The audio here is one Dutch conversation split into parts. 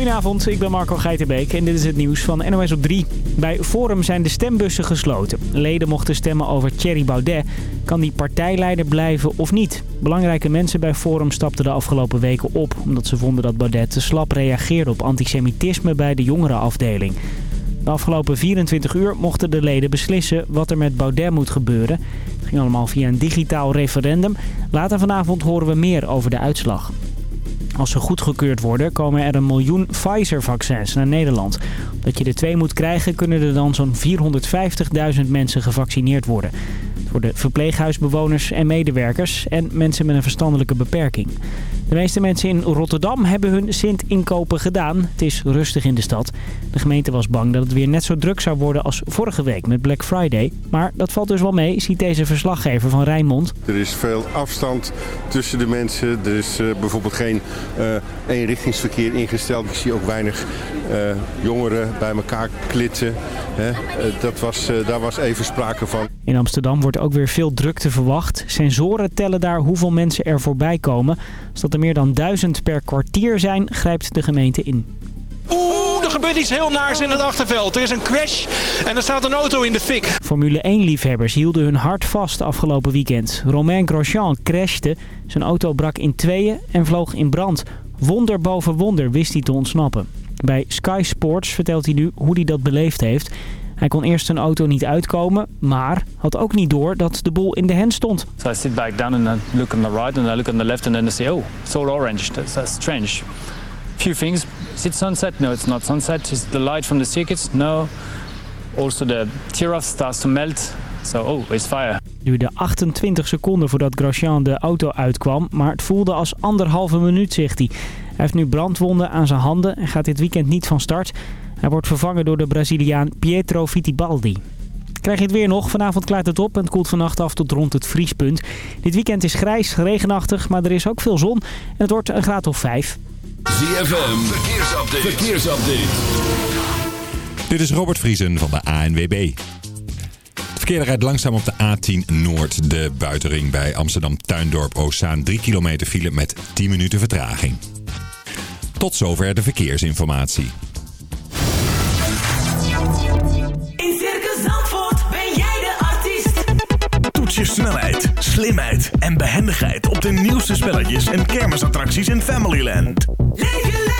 Goedenavond, ik ben Marco Geitenbeek en dit is het nieuws van NOS op 3. Bij Forum zijn de stembussen gesloten. Leden mochten stemmen over Thierry Baudet. Kan die partijleider blijven of niet? Belangrijke mensen bij Forum stapten de afgelopen weken op... omdat ze vonden dat Baudet te slap reageerde op antisemitisme bij de jongerenafdeling. De afgelopen 24 uur mochten de leden beslissen wat er met Baudet moet gebeuren. Het ging allemaal via een digitaal referendum. Later vanavond horen we meer over de uitslag. Als ze goedgekeurd worden, komen er een miljoen Pfizer-vaccins naar Nederland. Omdat je er twee moet krijgen, kunnen er dan zo'n 450.000 mensen gevaccineerd worden. Voor de verpleeghuisbewoners en medewerkers en mensen met een verstandelijke beperking. De meeste mensen in Rotterdam hebben hun Sint-inkopen gedaan. Het is rustig in de stad. De gemeente was bang dat het weer net zo druk zou worden als vorige week met Black Friday. Maar dat valt dus wel mee, ziet deze verslaggever van Rijnmond. Er is veel afstand tussen de mensen. Er is uh, bijvoorbeeld geen uh, eenrichtingsverkeer ingesteld. Ik zie ook weinig jongeren bij elkaar klitten. Hè. dat was, daar was even sprake van. In Amsterdam wordt ook weer veel drukte verwacht. Sensoren tellen daar hoeveel mensen er voorbij komen. Als dat er meer dan duizend per kwartier zijn, grijpt de gemeente in. Oeh, er gebeurt iets heel naars in het achterveld. Er is een crash en er staat een auto in de fik. Formule 1-liefhebbers hielden hun hart vast afgelopen weekend. Romain Grosjean crashte. Zijn auto brak in tweeën en vloog in brand. Wonder boven wonder wist hij te ontsnappen. Bij Sky Sports vertelt hij nu hoe hij dat beleefd heeft. Hij kon eerst zijn auto niet uitkomen, maar had ook niet door dat de boel in de hand stond. So I sit back down and I look on the right and I look on the left and then I say, oh, it's all orange. That's, that's strange. Few things. Is it sunset? No, it's not sunset. Is the light from the circuits? No. Also the tear-off starts to melt. So, oh, it's fire. Het duurde 28 seconden voordat Grosjean de auto uitkwam, maar het voelde als anderhalve minuut, zegt hij. Hij heeft nu brandwonden aan zijn handen en gaat dit weekend niet van start. Hij wordt vervangen door de Braziliaan Pietro Fittipaldi. Krijg je het weer nog? Vanavond klaart het op en het koelt vannacht af tot rond het vriespunt. Dit weekend is grijs, regenachtig, maar er is ook veel zon en het wordt een graad of 5. ZFM, verkeersupdate. verkeersupdate. Dit is Robert Vriesen van de ANWB. Verkeer rijdt langzaam op de A10 Noord, de buitenring bij Amsterdam Tuindorp Oostzaan. 3 kilometer file met 10 minuten vertraging. Tot zover de verkeersinformatie. In Circus Zandvoort ben jij de artiest. Toets je snelheid, slimheid en behendigheid op de nieuwste spelletjes en kermisattracties in Familyland. Leef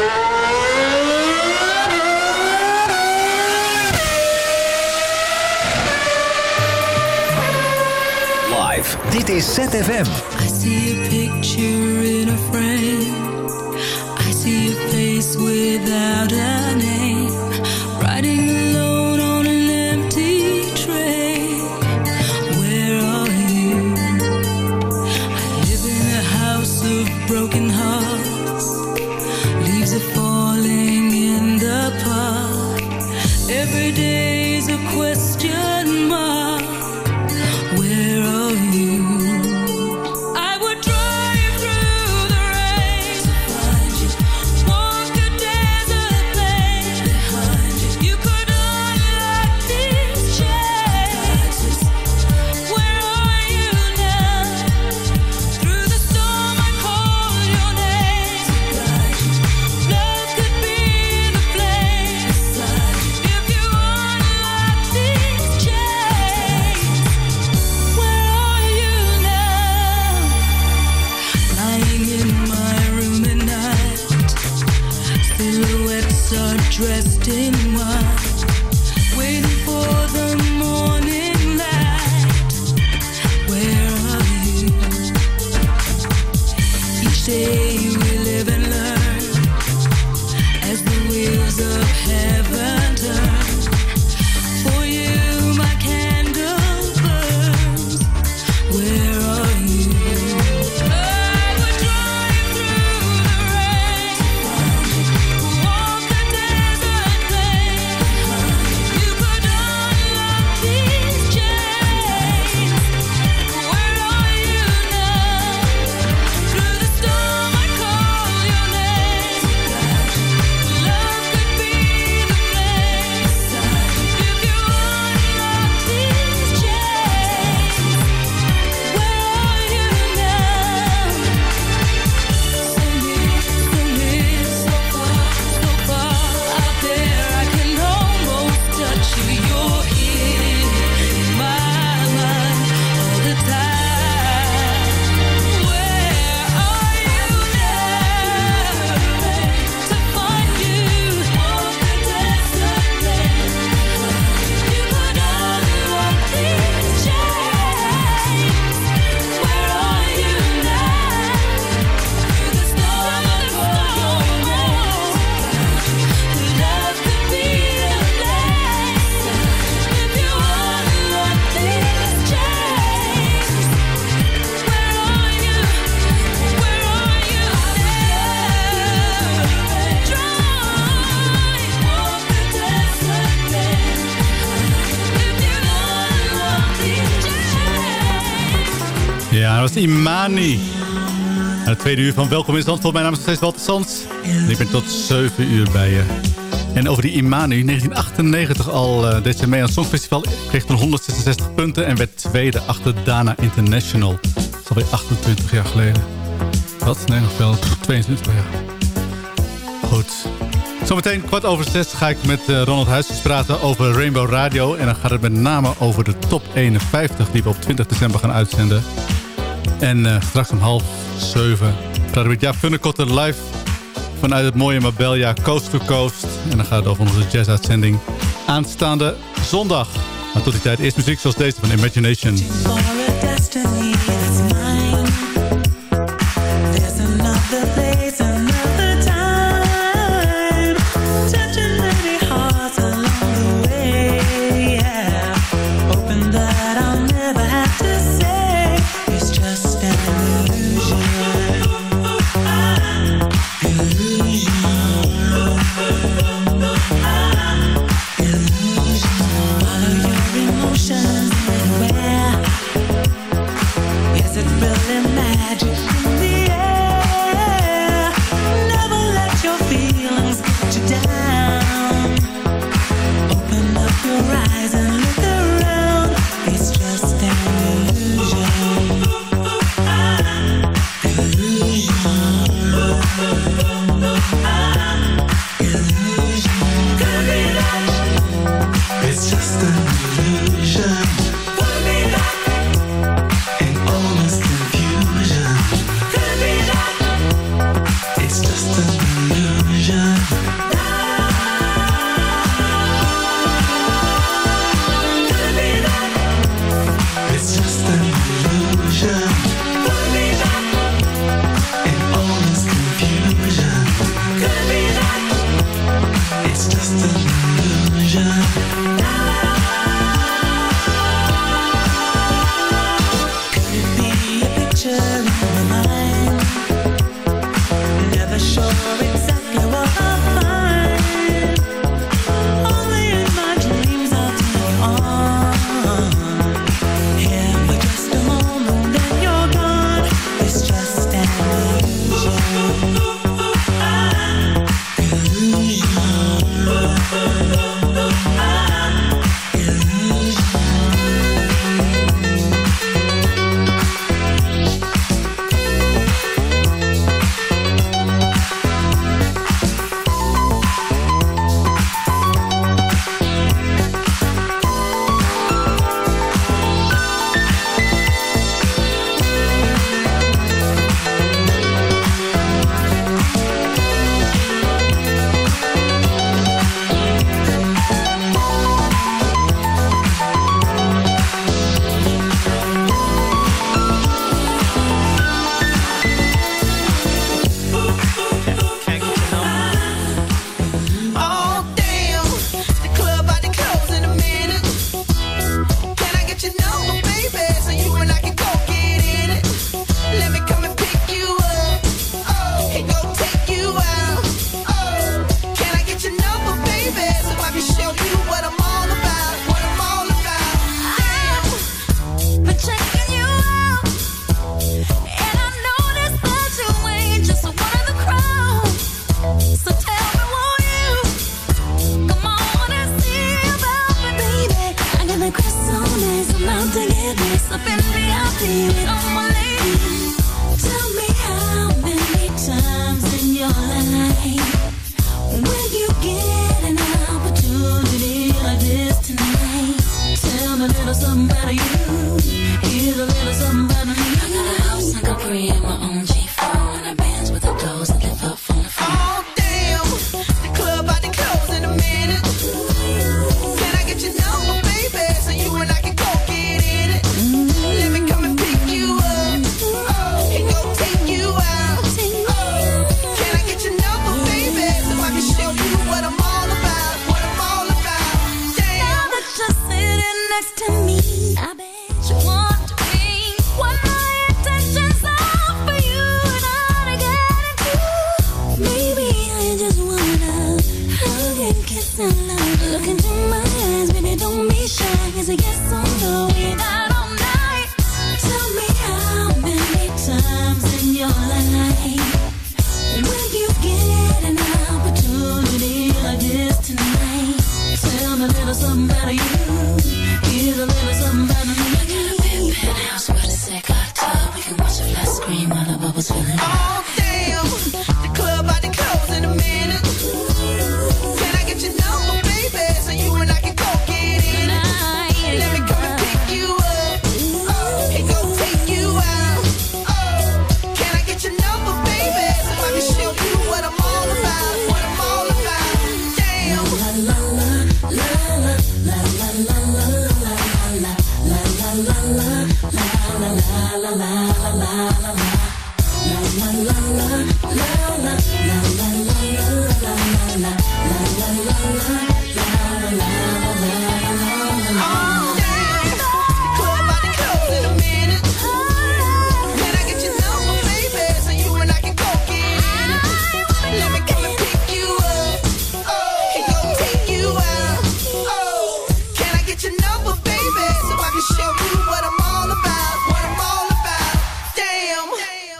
Is ZFM. naam is Imani. Het tweede uur van Welkom in Zandvoort. Mijn naam is nog steeds Walter Sands. En ik ben tot 7 uur bij je. En over die Imani, 1998 al deze deed mee aan het Songfestival. Kreeg toen 166 punten en werd tweede achter Dana International. Dat is alweer 28 jaar geleden. Wat? Nee, nog wel 22 jaar. Goed. Zometeen kwart over zes ga ik met eh, Ronald Huisjes praten over Rainbow Radio. En dan gaat het met name over de top 51 die we op 20 december gaan uitzenden. En uh, straks om half zeven praten we met Jaap Funnekotter live vanuit het mooie Mabelja Coast to Coast. En dan gaat het over onze jazz uitzending aanstaande zondag. Maar tot die tijd eerst muziek zoals deze van Imagination.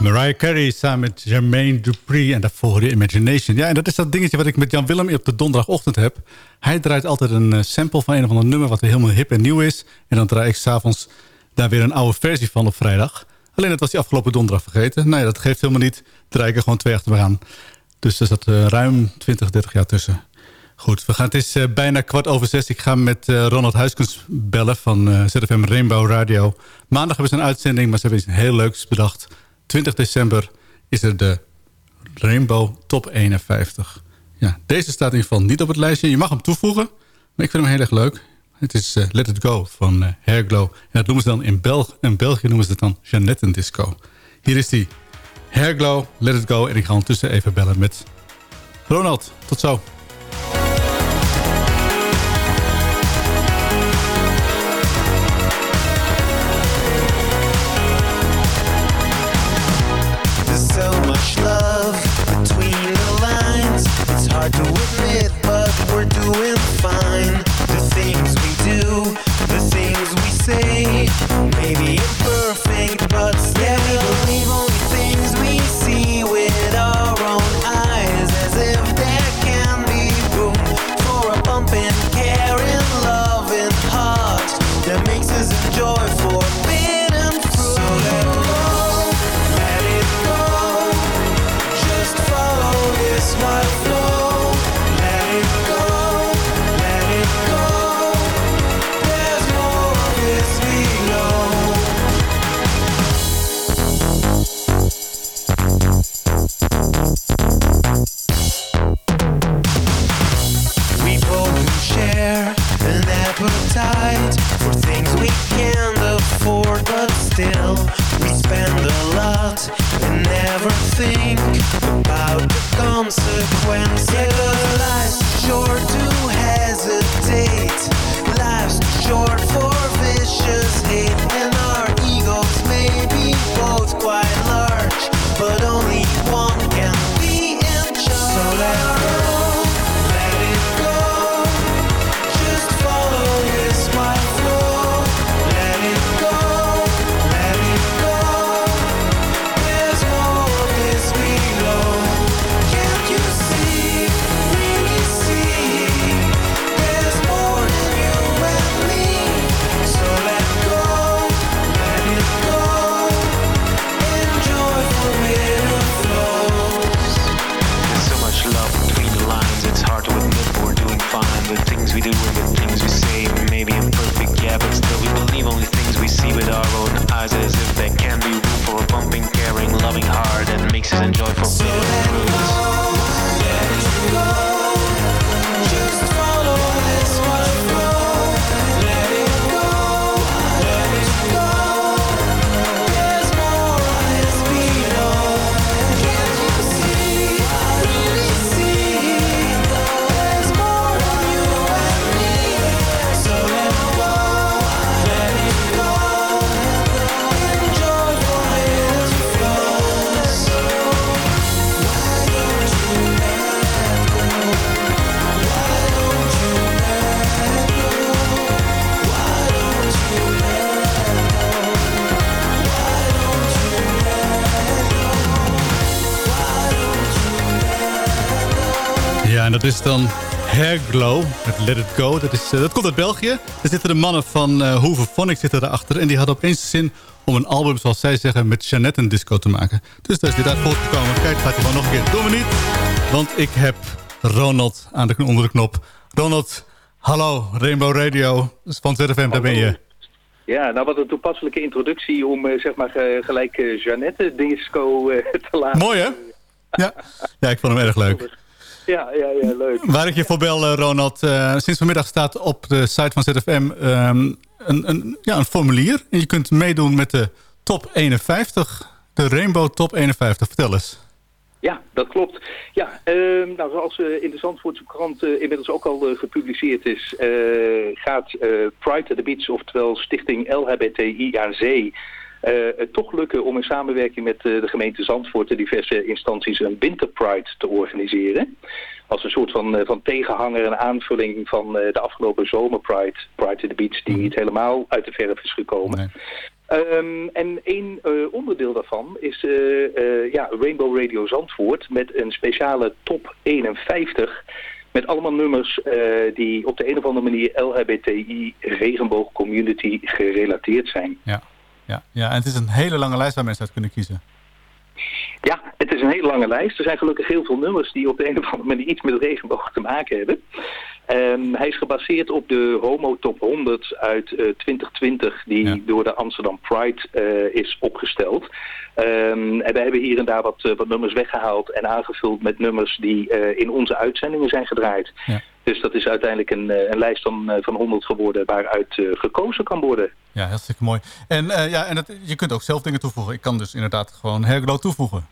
Mariah Carey samen met Jermaine Dupri en daarvoor de Imagination. Ja, en dat is dat dingetje wat ik met Jan Willem op de donderdagochtend heb. Hij draait altijd een eh, sample van een of ander nummer wat helemaal hip en nieuw is. En dan draai ik s'avonds daar weer een oude versie van op vrijdag. Alleen dat was die afgelopen donderdag vergeten. Nou ja, dat geeft helemaal niet. Draai ik er gewoon twee achter me aan. Dus er zat eh, ruim 20, 30 jaar tussen. Goed, we gaan, het is eh, bijna kwart over zes. Ik ga met Ronald Huiskens bellen van ZFM Rainbow Radio. Maandag hebben ze een uitzending, maar ze hebben iets heel leuks bedacht 20 december is er de Rainbow Top 51. Ja, deze staat in ieder geval niet op het lijstje. Je mag hem toevoegen, maar ik vind hem heel erg leuk. Het is eh, Let It Go van uh, Hairglow. En dat noemen ze dan in, België. in België noemen ze het dan Janetten Disco. Hier is die Hairglow, Let It Go. En ik ga ondertussen even bellen met Ronald. Tot zo. I do. Enjoy dat is dan Hairglow met Let It Go. Dat, is, eh, dat komt uit België. Er zitten de mannen van uh, Hoover Phonics zitten erachter. En die hadden opeens zin om een album, zoals zij zeggen, met Jeannette en disco te maken. Dus daar is dit uit voortgekomen. Kijk, gaat hij gewoon nog een keer. Doen we niet. Want ik heb Ronald aan de, onder de knop. Ronald, hallo, Rainbow Radio van ZFM, daar ben je. Ja, nou wat een toepasselijke introductie om eh, zeg maar eh, gelijk eh, Jeannette disco eh, te laten. Mooi, hè? Ja. ja, ik vond hem erg leuk. Ja, ja, ja, leuk. Waar ik je voor bel, eh, Ronald. eh, sinds vanmiddag staat op de site van ZFM ehm, een, een, ja, een formulier. En je kunt meedoen met de top 51. De Rainbow Top 51. Vertel eens. Ja, dat klopt. Ja, ehm, nou, zoals eh, in de Zandvoortse krant inmiddels ook al gepubliceerd is, gaat Pride at the Beach, oftewel Stichting LHBTIAC, het toch lukken om in samenwerking met eh, de gemeente Zandvoort en diverse instanties een Winter Pride te organiseren. Als een soort van, eh, van tegenhanger en aanvulling van eh, de afgelopen zomer Pride, Pride at the Beach, die niet helemaal uit de verf is gekomen. Ehm, en één eh, onderdeel daarvan is eh, eh, ja, Rainbow Radio Zandvoort met een speciale top 51 met allemaal nummers eh, die op de een of andere manier LHBTI regenboog community gerelateerd zijn. Ja, ja, ja, en het is een hele lange lijst waar mensen uit kunnen kiezen. Ja, het is een hele lange lijst. Er zijn gelukkig heel veel nummers die op de een of andere manier iets met regenboog te maken hebben. Ehm, hij is gebaseerd op de Homo Top 100 uit eh, 2020 die door de Amsterdam Pride eh, is opgesteld. Ehm, en we hebben hier en daar wat, eh, wat nummers weggehaald en aangevuld met nummers die eh, in onze uitzendingen zijn gedraaid. Dus dat is uiteindelijk een, eh, een lijst van, eh, van 100 geworden waaruit eh, gekozen kan worden. Ja, hartstikke mooi. En, eh, ja, en het, je kunt ook zelf dingen toevoegen. Ik kan dus inderdaad gewoon Hairglow toevoegen.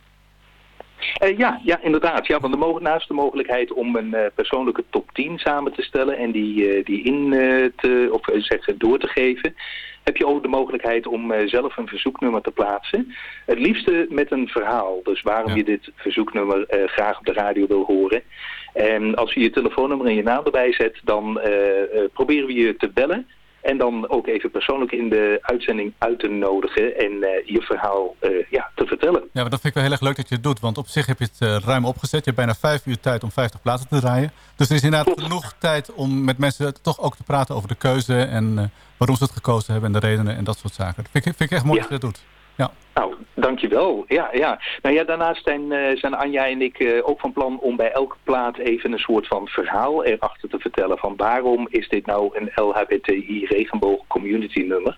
Eh, ja, ja, inderdaad. Ja, want de naast de mogelijkheid om een eh, persoonlijke top 10 samen te stellen en die, die in te, of eh, zeg, door te geven, heb je ook de mogelijkheid om zelf een verzoeknummer te plaatsen. Het liefste met een verhaal. Dus waarom je dit verzoeknummer graag op de radio wil horen. En als je je telefoonnummer en je naam erbij zet, dan proberen we je te bellen. En dan ook even persoonlijk in de uitzending uit te nodigen en eh, je verhaal eh, ja, te vertellen. Ja, maar dat vind ik wel heel erg leuk dat je het doet. Want op zich heb je het eh, ruim opgezet. Je hebt bijna vijf uur tijd om 50 plaatsen te draaien. Dus er is inderdaad genoeg tijd om met mensen toch ook te praten over de keuze... en waarom ze het gekozen hebben en de redenen en dat soort zaken. Dat vind ik, vind ik echt mooi Ja. dat je dat doet. Ja. Nou, dankjewel. Ja, ja. Nou ja, daarnaast zijn, eh, zijn Anja en ik eh, ook van plan om bij elke plaat even een soort van verhaal erachter te vertellen. Van waarom is dit nou een LHBTI regenboog community nummer?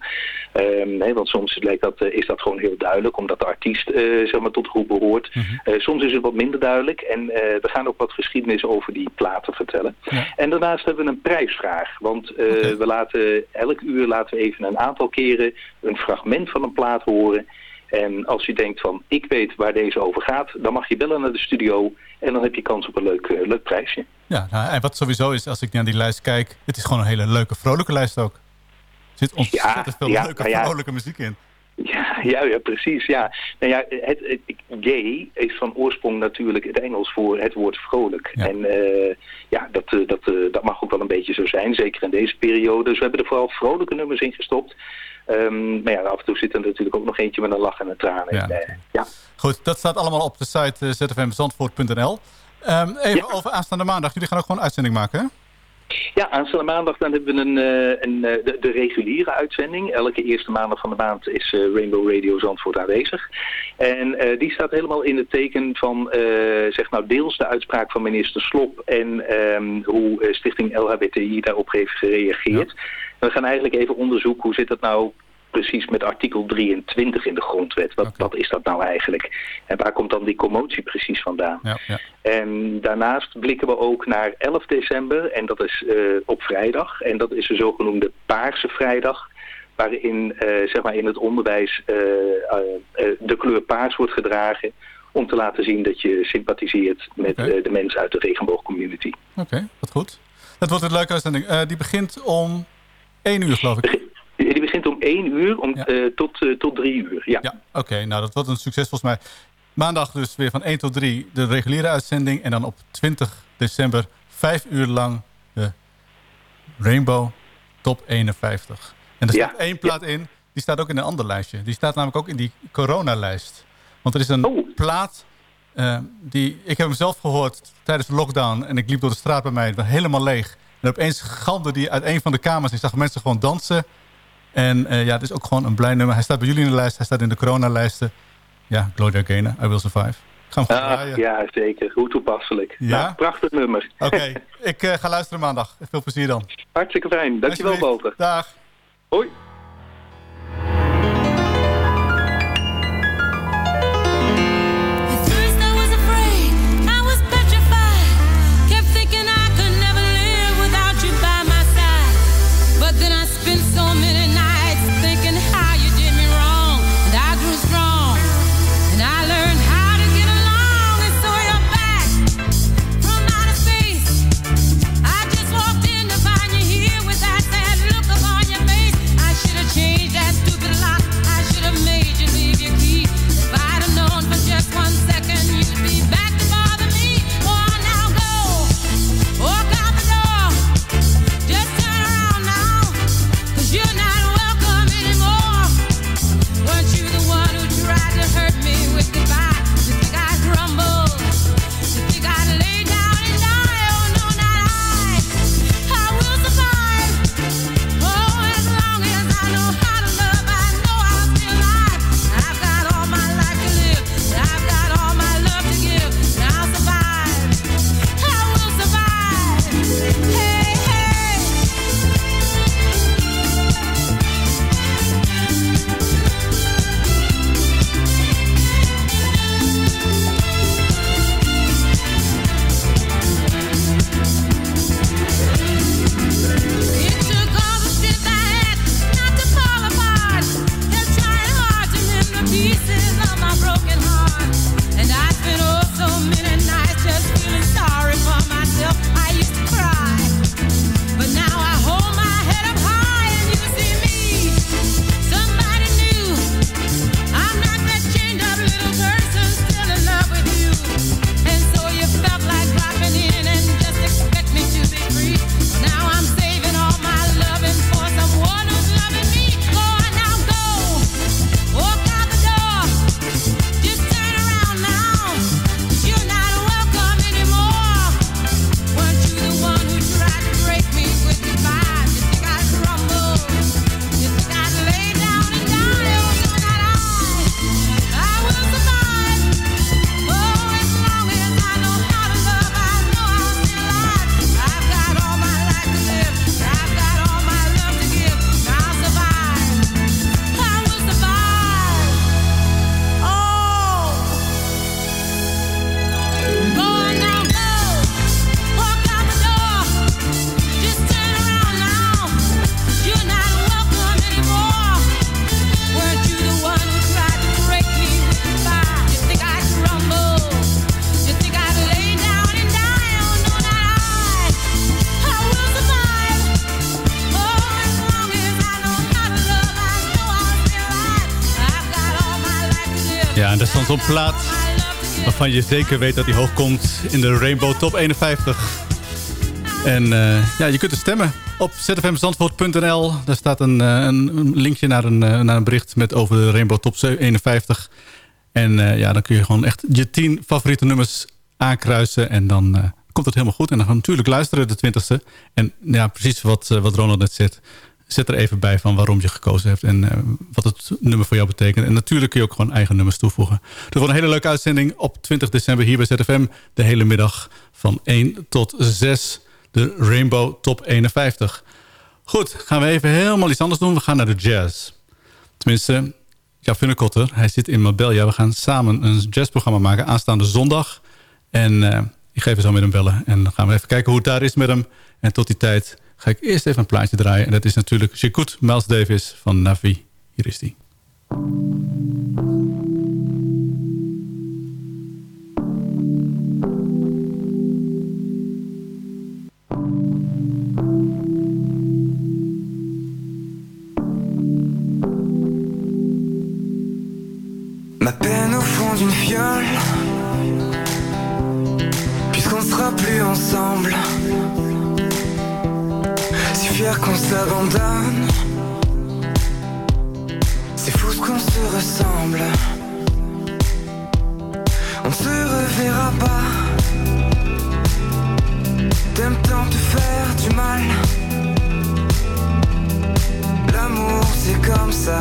Ehm, want soms lijkt dat, eh, is dat gewoon heel duidelijk, omdat de artiest zeg maar tot de groep behoort. Eh, soms is het wat minder duidelijk en we gaan ook wat geschiedenis over die platen vertellen. En daarnaast hebben we een prijsvraag, want we laten elk uur laten we even een aantal keren een fragment van een plaat horen. En als je denkt van ik weet waar deze over gaat, dan mag je bellen naar de studio en dan heb je kans op een leuk, eh, leuk prijsje. Ja, nou, en wat sowieso is, als ik naar die lijst kijk... het is gewoon een hele leuke, vrolijke lijst ook. Er zit ontzettend veel ja, leuke, nou ja. vrolijke muziek in. Ja, ja, ja, precies. Ja. Nou ja, het, het, gay is van oorsprong natuurlijk het Engels voor het woord vrolijk. En eh, ja, dat, eh, dat, dat mag ook wel een beetje zo zijn, zeker in deze periode. Dus we hebben er vooral vrolijke nummers in gestopt. Ehm, maar ja, af en toe zit er natuurlijk ook nog eentje met een lach en een traan. Ja. Eh, ja. Goed, dat staat allemaal op de site uh, zfmzandvoort.nl. Um, even over aanstaande maandag. Jullie gaan ook gewoon een uitzending maken, hè? Ja, aanstaande maandag dan hebben we een, eh, een, eh, de, de reguliere uitzending. Elke eerste maandag van de maand is eh, Rainbow Radio Zandvoort aanwezig. En eh, die staat helemaal in het teken van, eh, zeg nou, deels de uitspraak van minister Slop en ehm, hoe eh, Stichting LHBTI daarop heeft gereageerd. We gaan eigenlijk even onderzoeken hoe zit dat nou precies met artikel 23 in de grondwet. Wat, wat is dat nou eigenlijk? En waar komt dan die commotie precies vandaan? Ja, ja. En daarnaast blikken we ook naar 11 december en dat is eh, op vrijdag. En dat is de zogenoemde Paarse Vrijdag. Waarin eh, zeg maar in het onderwijs eh, de kleur paars wordt gedragen. Om te laten zien dat je sympathiseert met de mensen uit de regenboogcommunity. Oké, wat goed. Dat wordt een leuke uitzending. Die begint om 1 uur, geloof ik. Die begint om 1 uur om, eh, tot, eh, tot 3 uur. Ja. Oké, nou dat wordt een succes volgens mij. Maandag dus weer van 1 tot 3 de reguliere uitzending. En dan op 20 december 5 uur lang de Rainbow Top 51. En er staat één plaat in, die staat ook in een ander lijstje. Die staat namelijk ook in die coronalijst. Want er is een plaat, eh, die, ik heb hem zelf gehoord tijdens de lockdown. En ik liep door de straat bij mij, helemaal leeg. En opeens galmde die uit een van de kamers. En ik zag mensen gewoon dansen. En eh, ja, het is ook gewoon een blij nummer. Hij staat bij jullie in de lijst, hij staat in de coronalijsten. Ja, Gloria Gaynor, I Will Survive. Ik ga hem gewoon Ah, ja, zeker. Hoe toepasselijk. Ja? Nou, prachtig nummer. Oké, ik eh, ga luisteren maandag. Veel plezier dan. Hartstikke fijn. Dankjewel. Walter. Dag. Hoi. Zo'n plaat waarvan je zeker weet dat hij hoog komt in de Rainbow Top 51. En eh, ja, je kunt er stemmen op zfmzandvoort.nl. Daar staat een, eh, een linkje naar een, eh, naar een bericht met over de Rainbow Top 51. En ja, dan kun je gewoon echt je tien favoriete nummers aankruisen. En dan komt het helemaal goed. En dan gaan we natuurlijk luisteren de 20ste. En ja, precies wat, wat Ronald net zegt. Zet er even bij van waarom je gekozen hebt en eh, wat het nummer voor jou betekent. En natuurlijk kun je ook gewoon eigen nummers toevoegen. Het wordt een hele leuke uitzending op 20 december hier bij ZFM. De hele middag van 1 tot 6. De Rainbow Top 51. Goed, gaan we even helemaal iets anders doen. We gaan naar de jazz. Tenminste, ja, Funnekotter, hij zit in Mabelja. We gaan samen een jazzprogramma maken aanstaande zondag. En eh, ik ga even zo met hem bellen. En dan gaan we even kijken hoe het daar is met hem. En tot die tijd ga ik eerst even een plaatje draaien. En dat is natuurlijk Chikout Miles Davis van Navi. Hier is hij. Ma peine au fond d'une fiole Puisqu'on sera plus ensemble qu'on s'abandonne C'est fou ce qu'on se ressemble. On se reverra pas. T'aimes tant te faire du mal. L'amour c'est comme ça.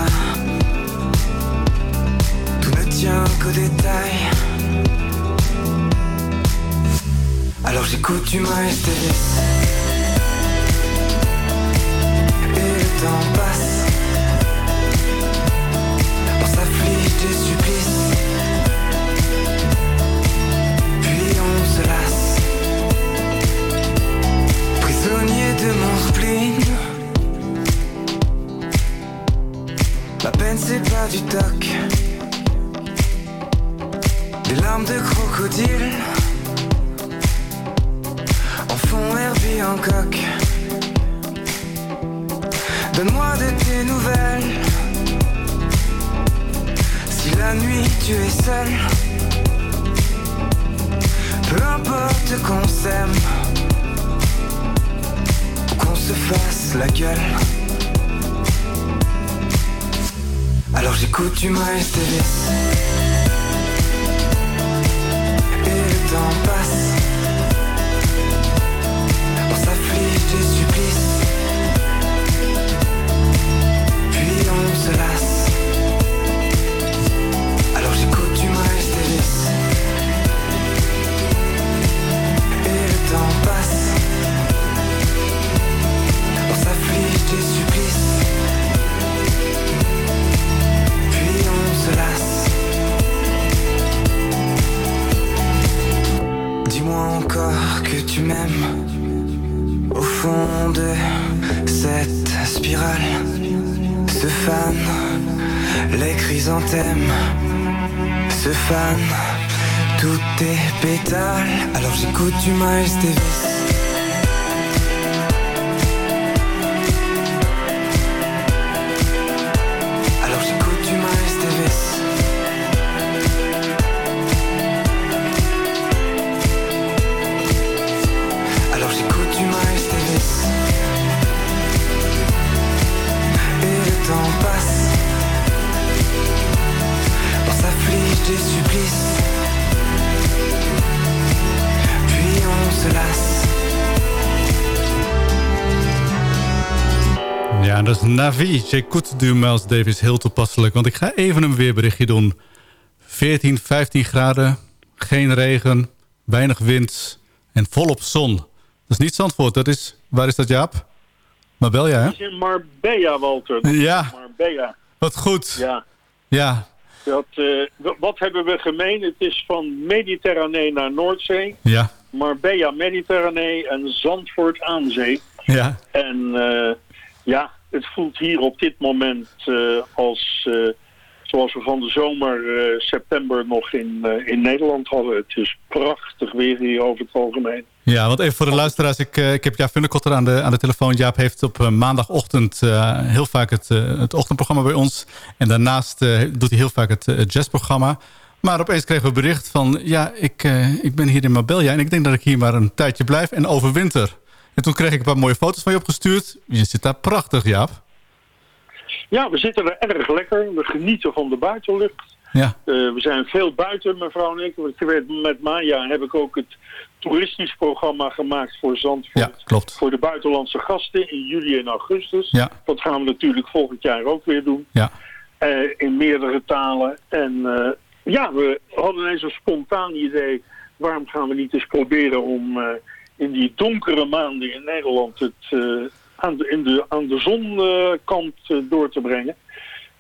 Tout ne tient qu'aux détails. Alors j'écoute du Miles temps passe. On s'afflige des supplices. Puis on se lasse. Prisonnier de mon spleen. La peine c'est pas du toc. Des larmes de crocodile En fond Herbie en coque Donne-moi de tes nouvelles. Si la nuit tu es seul Peu importe qu'on s'aime Qu'on se fasse la gueule. Alors j'écoute du Miles Davis Au fond de cette spirale Ce fan, les chrysanthèmes. Ce fan, tous tes pétales. Alors j'écoute du Miles Davis Dat is Navi. J'écoute du Miles Davis. Heel toepasselijk, want ik ga even een weerberichtje doen. 14, 15 graden, geen regen, weinig wind en volop zon. Dat is niet Zandvoort, dat is... Waar is dat, Jaap? Marbella, hè? Het is in Marbella, Walter. Dat Ja. Marbella. Wat goed. Ja. Ja, Dat, eh, wat hebben we gemeen? Het is van Mediterranee naar Noordzee. ja, Marbella Mediterranee en Zandvoort aan zee. ja. En eh, ja, het voelt hier op dit moment eh, als eh, zoals we van de zomer eh, september nog in, in Nederland hadden. Het is prachtig weer hier over het algemeen. Ja, want even voor de luisteraars. Ik, ik heb Jaap Funnekotter aan de, aan de telefoon. Jaap heeft op maandagochtend heel vaak het, het ochtendprogramma bij ons. En daarnaast doet hij heel vaak het, jazzprogramma. Maar opeens kregen we bericht van... ja, ik, ik ben hier in Marbella en ik denk dat ik hier maar een tijdje blijf en overwinter. En toen kreeg ik een paar mooie foto's van je opgestuurd. Je zit daar prachtig, Jaap. Ja, we zitten er erg lekker. We genieten van de buitenlucht. Ja. Eh, we zijn veel buiten, mevrouw en ik. Met Maya heb ik ook het toeristisch programma gemaakt voor Zandvoort. Ja, klopt. Voor de buitenlandse gasten in juli en augustus. Ja. Dat gaan we natuurlijk volgend jaar ook weer doen. Ja. Eh, in meerdere talen. En eh, ja, we hadden ineens een spontaan idee. Waarom gaan we niet eens proberen om in die donkere maanden in Nederland het eh, aan de, in de, aan de zonkant eh, door te brengen.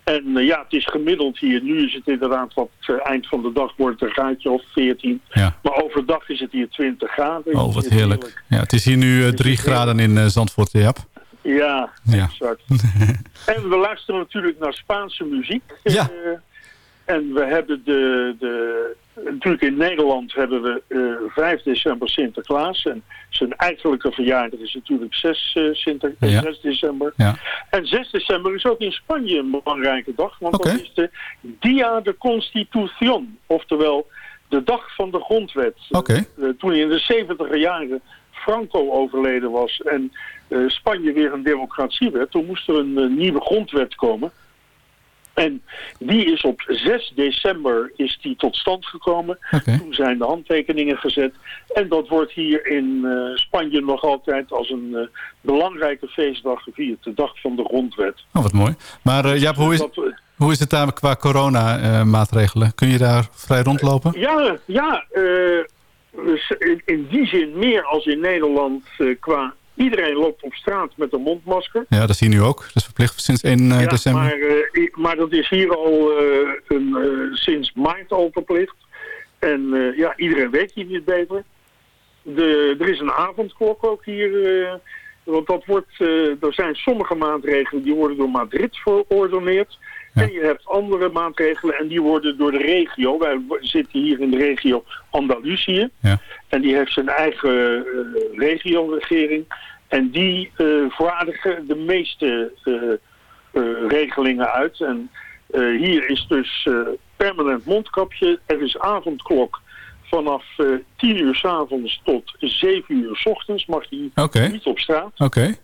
En eh, ja, het is gemiddeld hier. Nu is het inderdaad wat eind van de dag wordt het een graadje of 14. Ja. Maar overdag is het hier 20 graden. Oh, wat heerlijk. Ja, het is hier nu eh, drie graden in Zandvoort, Jaap. Ja, Ja. exact. en we luisteren natuurlijk naar Spaanse muziek. Ja. En we hebben de, de... Natuurlijk in Nederland hebben we eh 5 december Sinterklaas. En zijn eigenlijke verjaardag is natuurlijk 6, eh, Sinter, eh, Ja. 6 december. Ja. En 6 december is ook in Spanje een belangrijke dag. Want dat is de Dia de Constitución. Oftewel de dag van de grondwet. Eh, toen in de 70 jaren Franco overleden was en eh, Spanje weer een democratie werd, toen moest er een eh, nieuwe grondwet komen. En die is op 6 december is die tot stand gekomen. Toen zijn de handtekeningen gezet. En dat wordt hier in eh, Spanje nog altijd als een eh, belangrijke feestdag gevierd. De dag van de grondwet. Oh, wat mooi. Maar Jaap, hoe is, Dat, hoe is het daar qua corona-maatregelen? Kun je daar vrij rondlopen? Ja, ja in, in die zin meer als in Nederland qua... Iedereen loopt op straat met een mondmasker. Ja, dat zie je nu ook. Dat is verplicht sinds 1 eh, Ja, december. Maar, eh, maar dat is hier al eh, een, sinds maart al verplicht. En ja, iedereen weet hier niet beter. De, er is een avondklok ook hier. want dat wordt, er zijn sommige maatregelen die worden door Madrid verordoneerd. En je hebt andere maatregelen en die worden door de regio. Wij zitten hier in de regio Andalusië. Ja. En die heeft zijn eigen eh regio-regering. En die eh vaardigen de meeste eh, eh, regelingen uit. En hier is dus permanent mondkapje. Er is avondklok. Vanaf eh 10 uur s avonds tot 7 uur s ochtends mag Oké. niet op straat. Oké.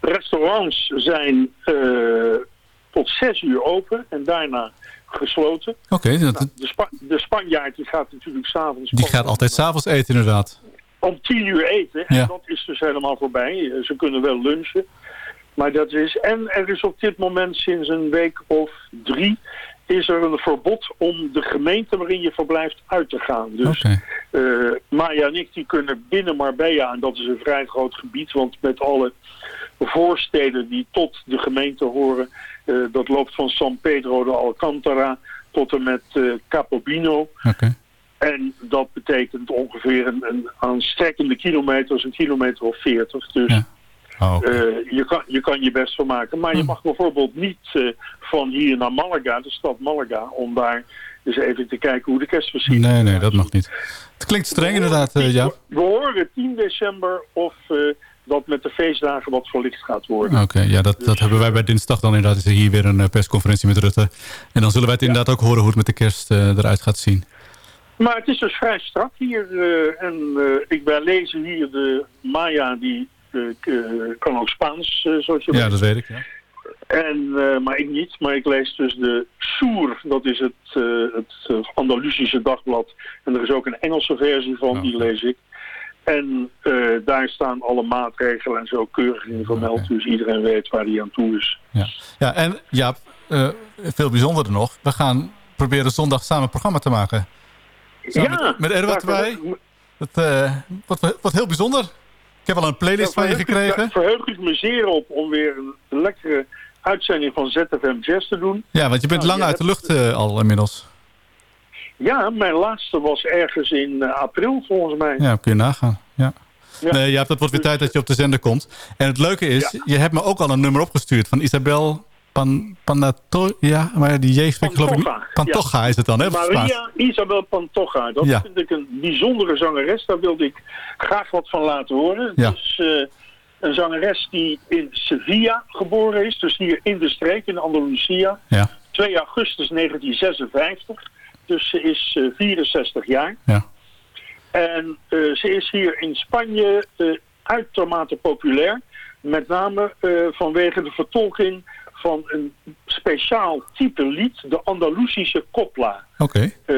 Restaurants zijn tot 6 uur open en daarna gesloten. Oké, dat- Nou, de, Spa de Spanjaard die gaat natuurlijk s'avonds die gaat altijd s'avonds eten inderdaad. Om 10 uur eten. Ja. En dat is dus helemaal voorbij. Ze kunnen wel lunchen. Maar dat is... En er is op dit moment sinds een week of drie... is er een verbod om de gemeente waarin je verblijft uit te gaan. Dus Oké. eh, Maya en ik die kunnen binnen Marbella... en dat is een vrij groot gebied... want met alle voorsteden die tot de gemeente horen... eh, dat loopt van San Pedro de Alcantara... tot en met eh, Capobino... Oké. En dat betekent ongeveer een, een aanstrekkende kilometers, een kilometer of 40. Dus Ja. Oh, oké. eh, je, kan, je kan je best van maken. Maar je mag bijvoorbeeld niet eh, van hier naar Malaga, de stad Malaga, om daar eens even te kijken hoe de kerstversiering nee, nee, dat mag niet. Het klinkt streng inderdaad, eh, Jaap. We horen 10 december of eh, dat met de feestdagen wat verlicht gaat worden. Oké, ja, dat, dat hebben wij bij dinsdag dan inderdaad. Is er hier weer een persconferentie met Rutte. En dan zullen wij het inderdaad ook horen hoe het met de kerst eruit gaat zien. Maar het is dus vrij strak hier. eh, en eh, ik ben lezen hier de Maya, die eh, kan ook Spaans, zoals je Ja, weet. dat weet ik. Ja. En, maar ik niet. Maar ik lees dus de Soer. Dat is het, het Andalusische dagblad. En er is ook een Engelse versie van, die lees ik. En daar staan alle maatregelen en zo keurig in vermeld. Dus iedereen weet waar hij aan toe is. Ja, ja en Jaap, veel bijzonderder nog. We gaan proberen zondag samen een programma te maken. Samen Ja, met, daar erbij. Dat eh, wordt, wordt heel bijzonder. Ik heb al een playlist van je gekregen. Daar verheug ik me zeer op om weer een lekkere uitzending van ZFM Jazz te doen. Ja, want je bent Nou, lang je uit de hebt- lucht eh, al inmiddels. Ja, mijn laatste was ergens in eh, april volgens mij. Ja, kun je nagaan. Ja. Ja. Nee, Jaap, dat wordt weer tijd dat je op de zender komt. En het leuke is, je hebt me ook al een nummer opgestuurd van Isabel Pan, Panato... Ja, maar die J spreekt geloof ik. Pantoja, is het dan, hè? Maria Isabel Pantoja. Dat Ja. vind ik een bijzondere zangeres. Daar wilde ik graag wat van laten horen. Ja. Is eh, een zangeres die in Sevilla geboren is. Dus hier in de streek, in Andalusia. Ja. 2 augustus 1956. Dus ze is eh, 64 jaar. Ja. En eh, ze is hier in Spanje eh, uitermate populair. Met name eh, vanwege de vertolking van een speciaal type lied, de Andalusische kopla. Oké. Eh,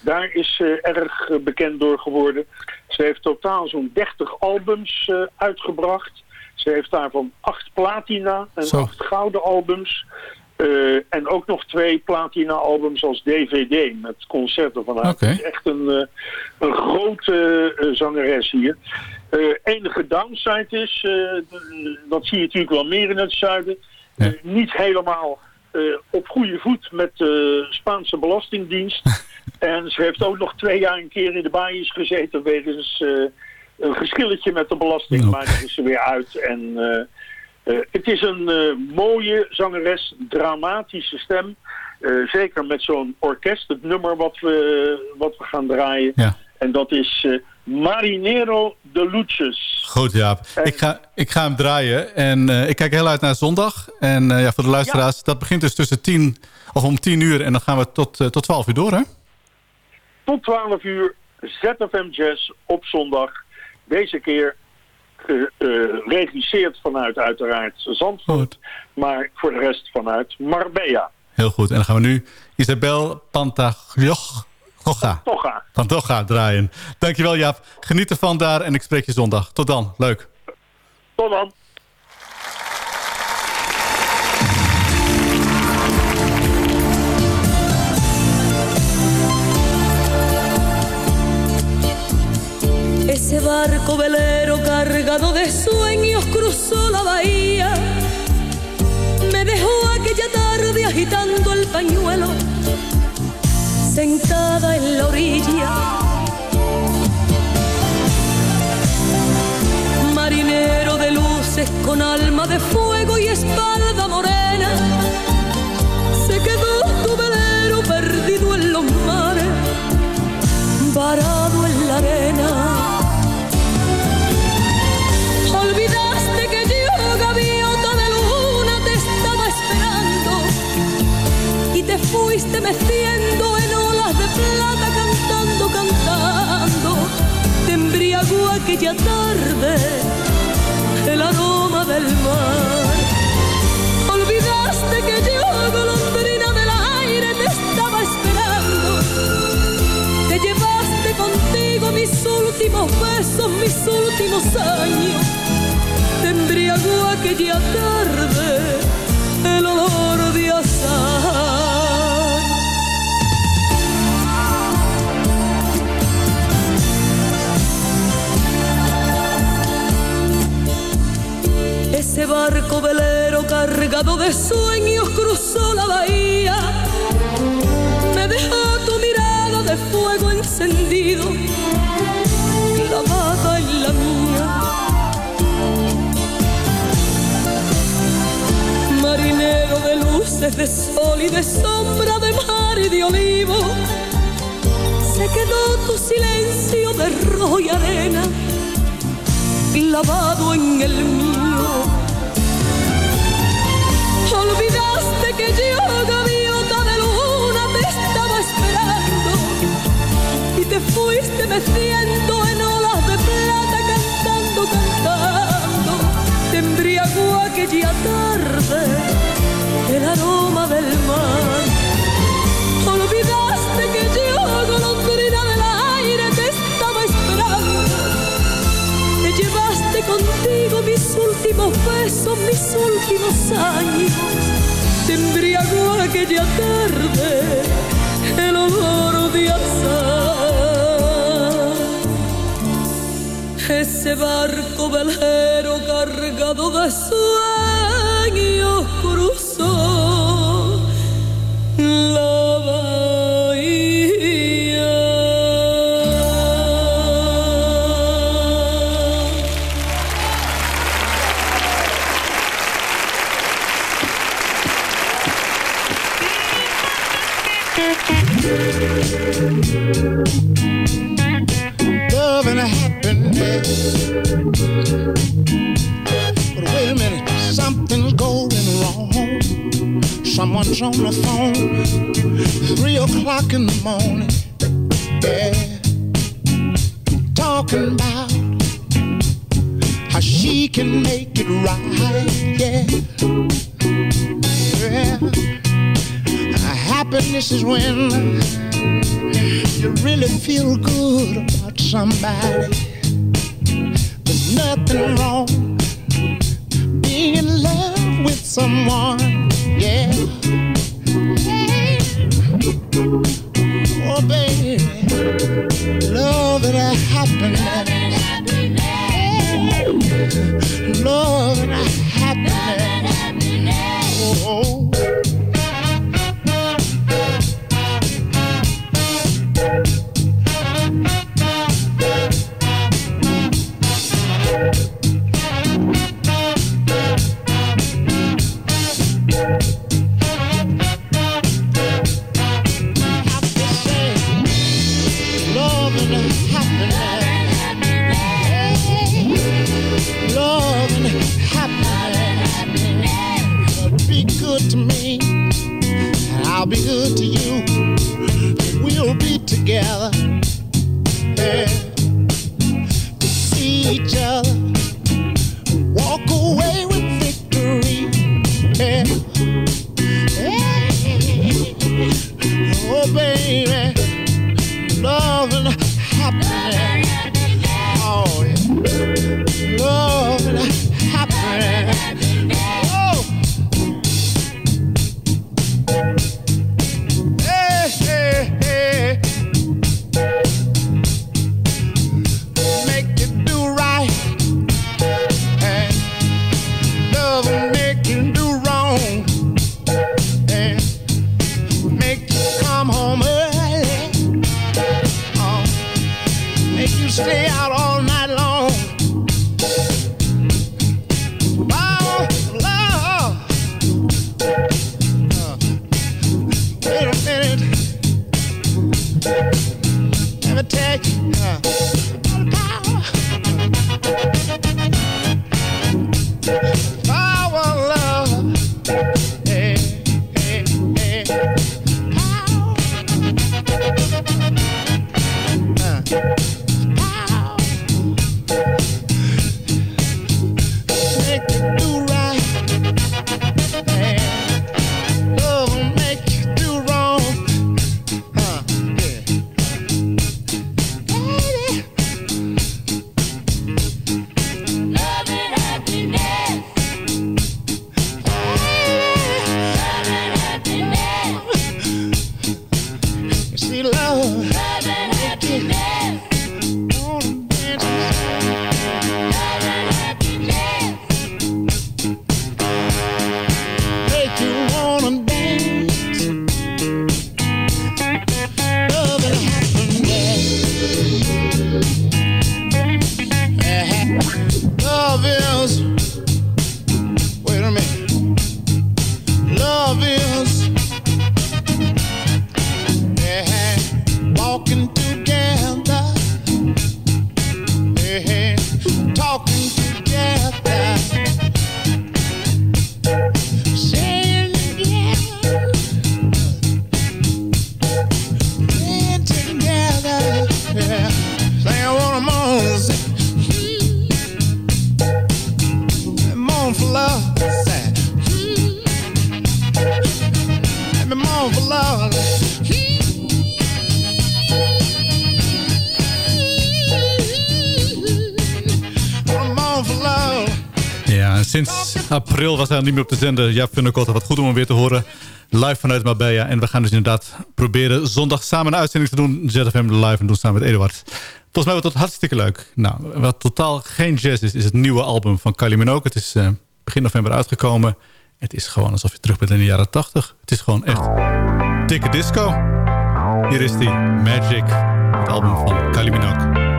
daar is ze erg eh, bekend door geworden. Ze heeft totaal zo'n 30 albums eh, uitgebracht. Ze heeft daarvan acht platina en Zo. acht gouden albums. Eh, en ook nog twee platina-albums als DVD met concerten. Het is echt een, eh, een grote eh, zangeres hier. Eh, enige downside is, eh, dat zie je natuurlijk wel meer in het zuiden, eh, niet helemaal eh, op goede voet met de Spaanse Belastingdienst. en ze heeft ook nog twee jaar een keer in de baaiers gezeten wegens eh, een geschilletje met de belasting. Maar daar is ze weer uit. En het is een mooie zangeres, dramatische stem. Zeker met zo'n orkest, het nummer wat we, wat we gaan draaien. Ja. En dat is Marinero de Luces. Goed, Jaap. Ik ga, ik ga hem draaien. En eh, ik kijk heel uit naar zondag. En eh, ja, voor de luisteraars, dat begint dus tussen 10 of om 10 uur. En dan gaan we tot, eh, tot 12 uur door, hè? Tot 12 uur ZFM Jazz op zondag. Deze keer geregisseerd vanuit uiteraard Zandvoort. Maar voor de rest vanuit Marbella. Heel goed. En dan gaan we nu Isabel Pantagoga Toga. Pantoja draaien. Dankjewel, Jaap. Geniet ervan daar en ik spreek je zondag. Tot dan. Leuk. Tot dan. Ese barco velero cargado de sueños cruzó la bahía. Me dejó aquella tarde agitando el pañuelo, sentada en la orilla. Marinero de luces con alma de fuego y espalda morena. Se quedó tu velero perdido en los mares, varado en la arena. Olvidaste que aquella tarde el aroma del mar. Olvidaste que yo, golondrina del aire, te estaba esperando. Te llevaste contigo mis últimos besos, mis últimos años. Te embriagó aquella tarde el olor de azahar. Ese barco velero cargado de sueños cruzó la bahía. Me dejó tu mirada de fuego encendido, clavada en la mía. Marinero de luces, de sol y de sombra, de mar y de olivo. Se quedó tu silencio de rojo y arena, clavado en el mío. Fuiste meciendo en olas de plata, cantando, cantando. Te embriagó aquella tarde el aroma del mar. Olvidaste que yo, golondrina del aire, te estaba esperando. Te llevaste contigo mis últimos besos, mis últimos años. Te embriagó aquella tarde el olor de azar. Ese barco velero cargado de sueños cruzó On the phone, three o'clock in the morning. Yeah, talking about how she can make it right. Yeah, Yeah, Happiness is when you really feel good about somebody. There's nothing wrong being in love with someone. Yeah. April was hij niet meer op de zender. Ja, Funnekotter, wat goed om hem weer te horen. Live vanuit Marbella. En we gaan dus inderdaad proberen zondag samen een uitzending te doen. ZFM live en doen samen met Eduard. Volgens mij wordt dat hartstikke leuk. Nou, wat totaal geen jazz is, is het nieuwe album van Kylie. Het is eh, begin november uitgekomen. Het is gewoon alsof je terug bent in de jaren 80. Het is gewoon echt dikke disco. Hier is die Magic, het album van Kylie.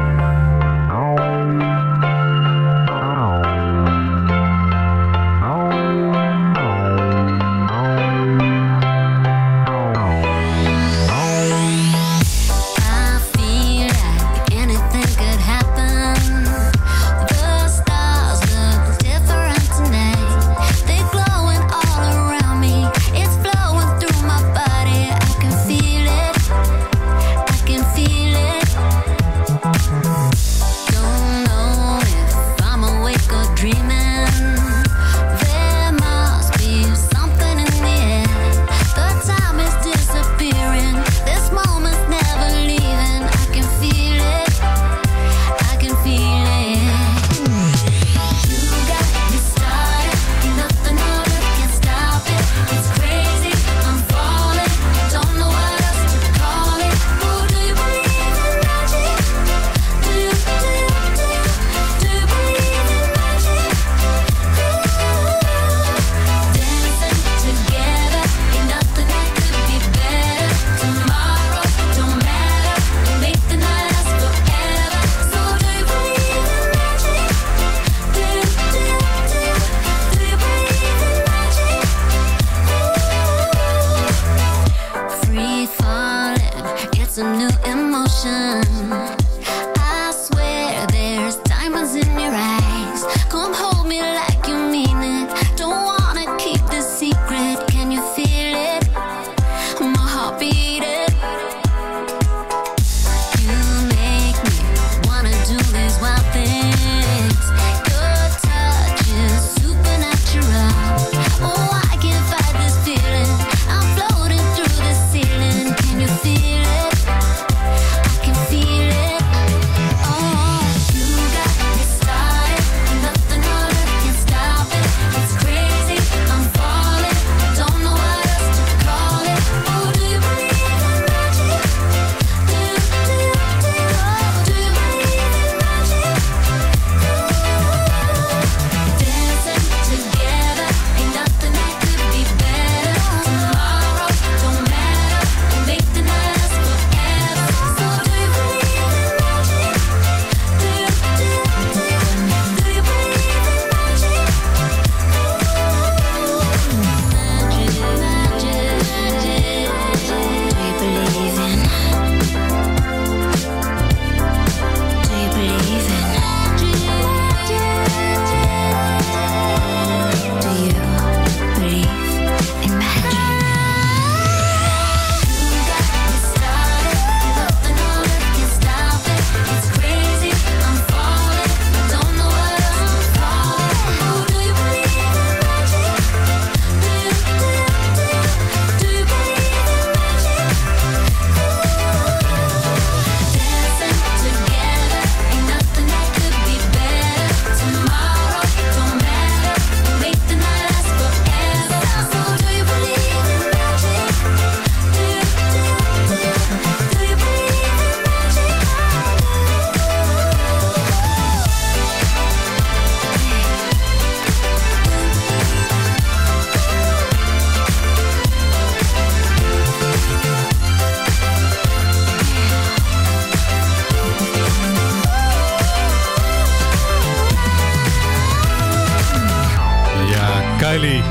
Riley.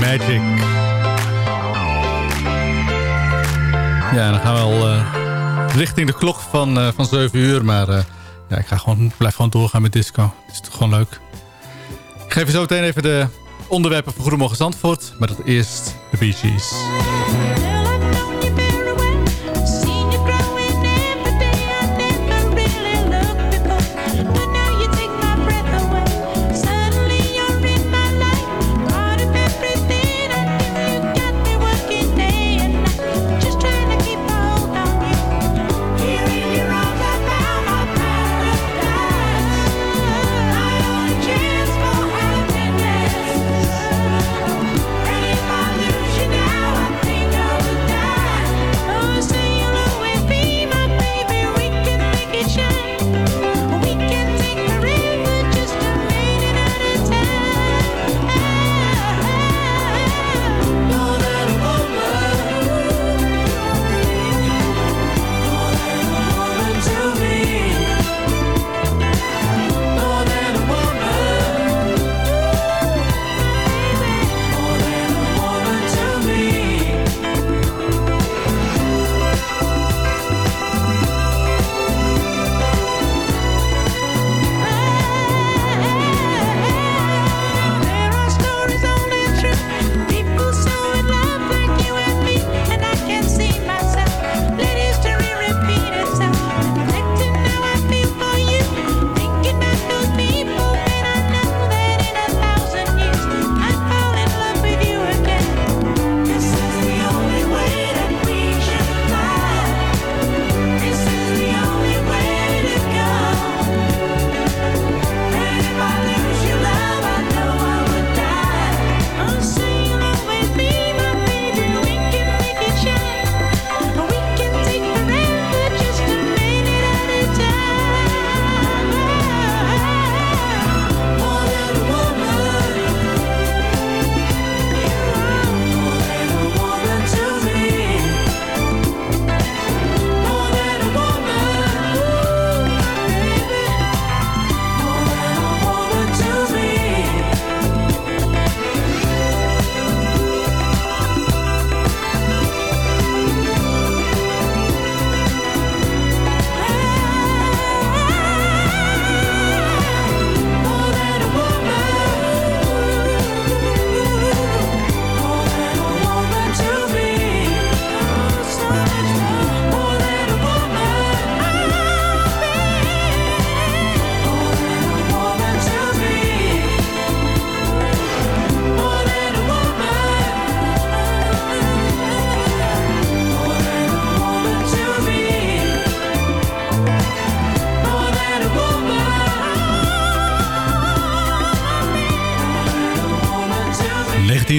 Magic. Ja, dan gaan we al eh, richting de klok van, eh, van 7 uur. Maar eh, ja, ik ga gewoon, blijf gewoon doorgaan met disco. Het is toch gewoon leuk. Ik geef je zo meteen even de onderwerpen voor Goedemorgen Zandvoort. Maar dat eerst de Bee.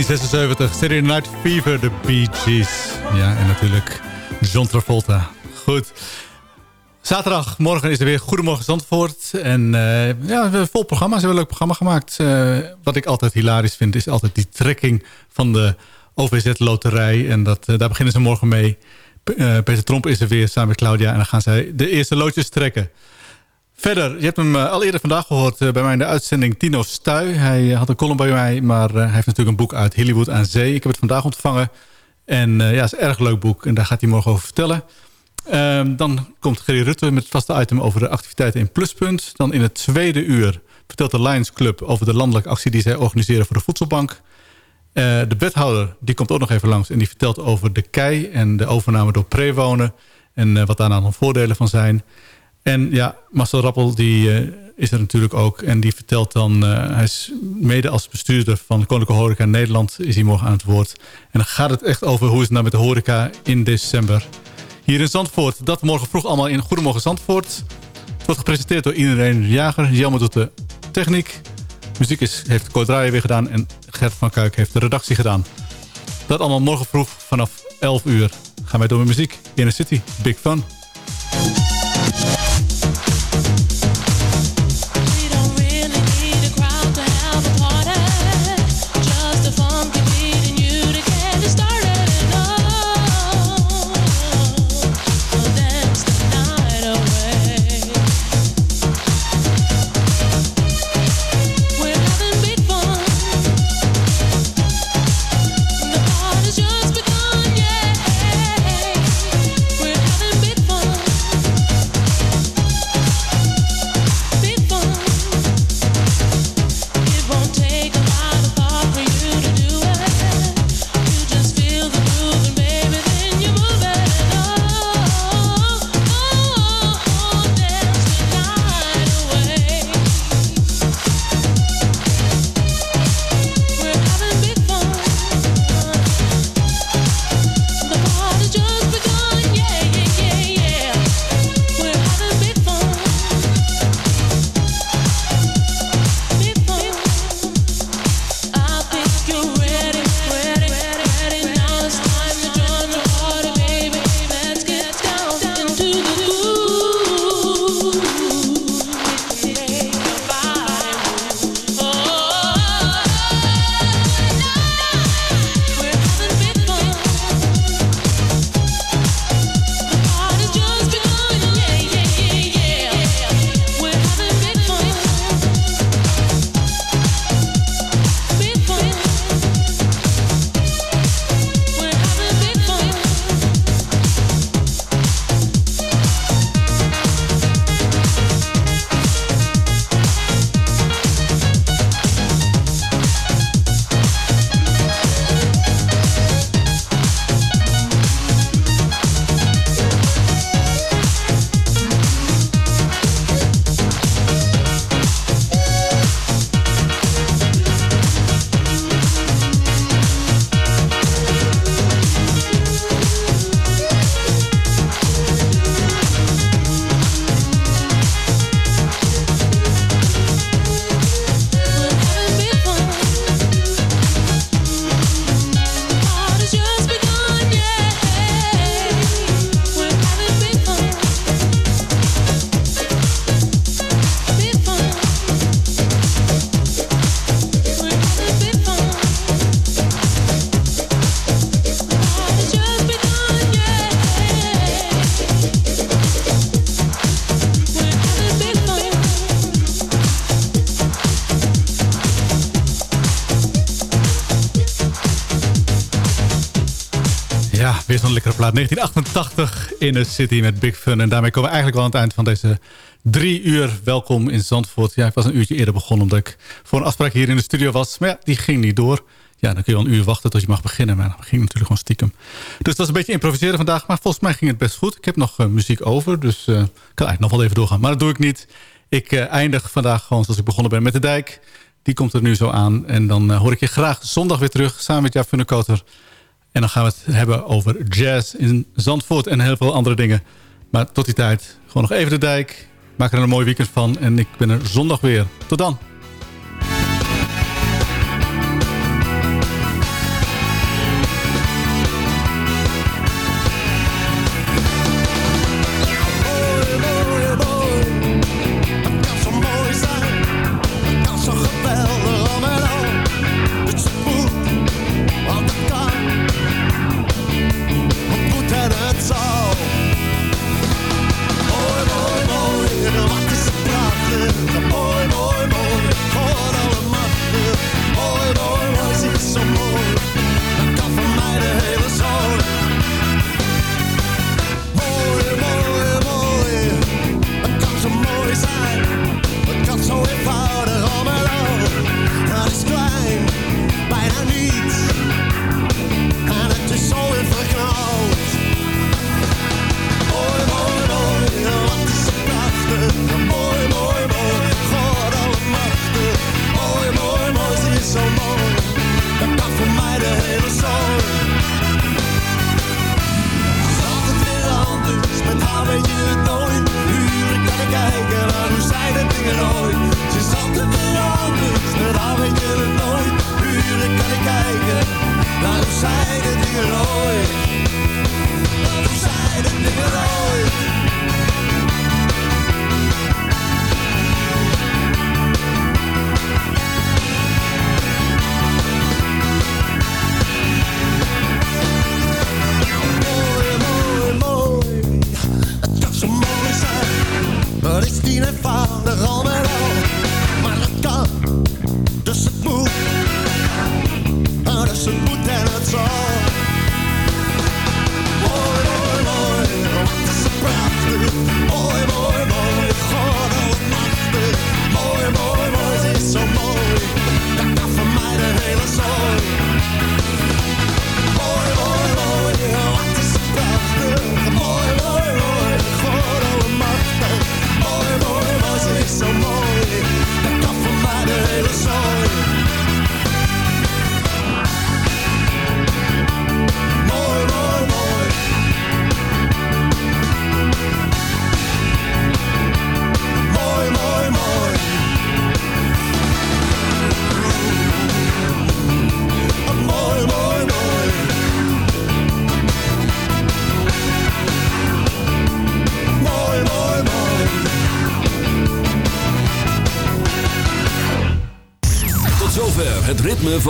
...1976, Saturday Night Fever, de Bee Gees. Ja, en natuurlijk John Travolta. Goed. Zaterdag, morgen is er weer Goedemorgen Zandvoort. En eh, ja, we vol programma. Ze hebben een leuk programma gemaakt. Eh, wat ik altijd hilarisch vind, is altijd die trekking van de OVZ-loterij. En dat, eh, daar beginnen ze morgen mee. Peter Tromp is er weer samen met Claudia. En dan gaan zij de eerste loodjes trekken. Verder, je hebt hem eh, al eerder vandaag gehoord eh, bij mij in de uitzending Tino Stuy. Hij eh, had een column bij mij, maar hij heeft natuurlijk een boek uit Hollywood aan Zee. Ik heb het vandaag ontvangen. En ja, het is een erg leuk boek en daar gaat hij morgen over vertellen. Ehm, dan komt Gerry Rutte met het vaste item over de activiteiten in Pluspunt. Dan in het tweede uur vertelt de Lions Club over de landelijke actie die zij organiseren voor de voedselbank. De wethouder die komt ook nog even langs en die vertelt over de kei en de overname door Prewonen. En eh, wat daar nou nog voordelen van zijn. En ja, Marcel Rappel die, eh, is er natuurlijk ook. En die vertelt dan, eh, hij is mede als bestuurder van de Koninklijke Horeca Nederland... is hij morgen aan het woord. En dan gaat het echt over hoe is het nou met de horeca in december. Hier in Zandvoort, dat morgen vroeg allemaal in Goedemorgen Zandvoort. Het wordt gepresenteerd door iedereen de Jager. Jelmer doet de techniek. Muziek is, heeft Code Draaien weer gedaan. En Gert van Kuik heeft de redactie gedaan. Dat allemaal morgen vroeg vanaf 11 uur. Gaan wij door met muziek. City, Fun. We're having big fun. Weer zo'n lekkere plaat. 1988 in de City met Big Fun. En daarmee komen we eigenlijk wel aan het eind van deze drie uur. Welkom in Zandvoort. Ja, ik was een uurtje eerder begonnen omdat ik voor een afspraak hier in de studio was. Maar ja, die ging niet door. Ja, dan kun je wel een uur wachten tot je mag beginnen. Maar dat ging natuurlijk gewoon stiekem. Dus het was een beetje improviseren vandaag. Maar volgens mij ging het best goed. Ik heb nog eh, muziek over. Dus eh, ik kan eigenlijk nog wel even doorgaan. Maar dat doe ik niet. Ik eh, eindig vandaag gewoon zoals ik begonnen ben met de dijk. Die komt er nu zo aan. En dan hoor ik je graag zondag weer terug. Samen met Jaap Funnekoter. En dan gaan we het hebben over jazz in Zandvoort en heel veel andere dingen. Maar tot die tijd, gewoon nog even de dijk. Maak er een mooi weekend van. En ik ben er zondag weer. Tot dan.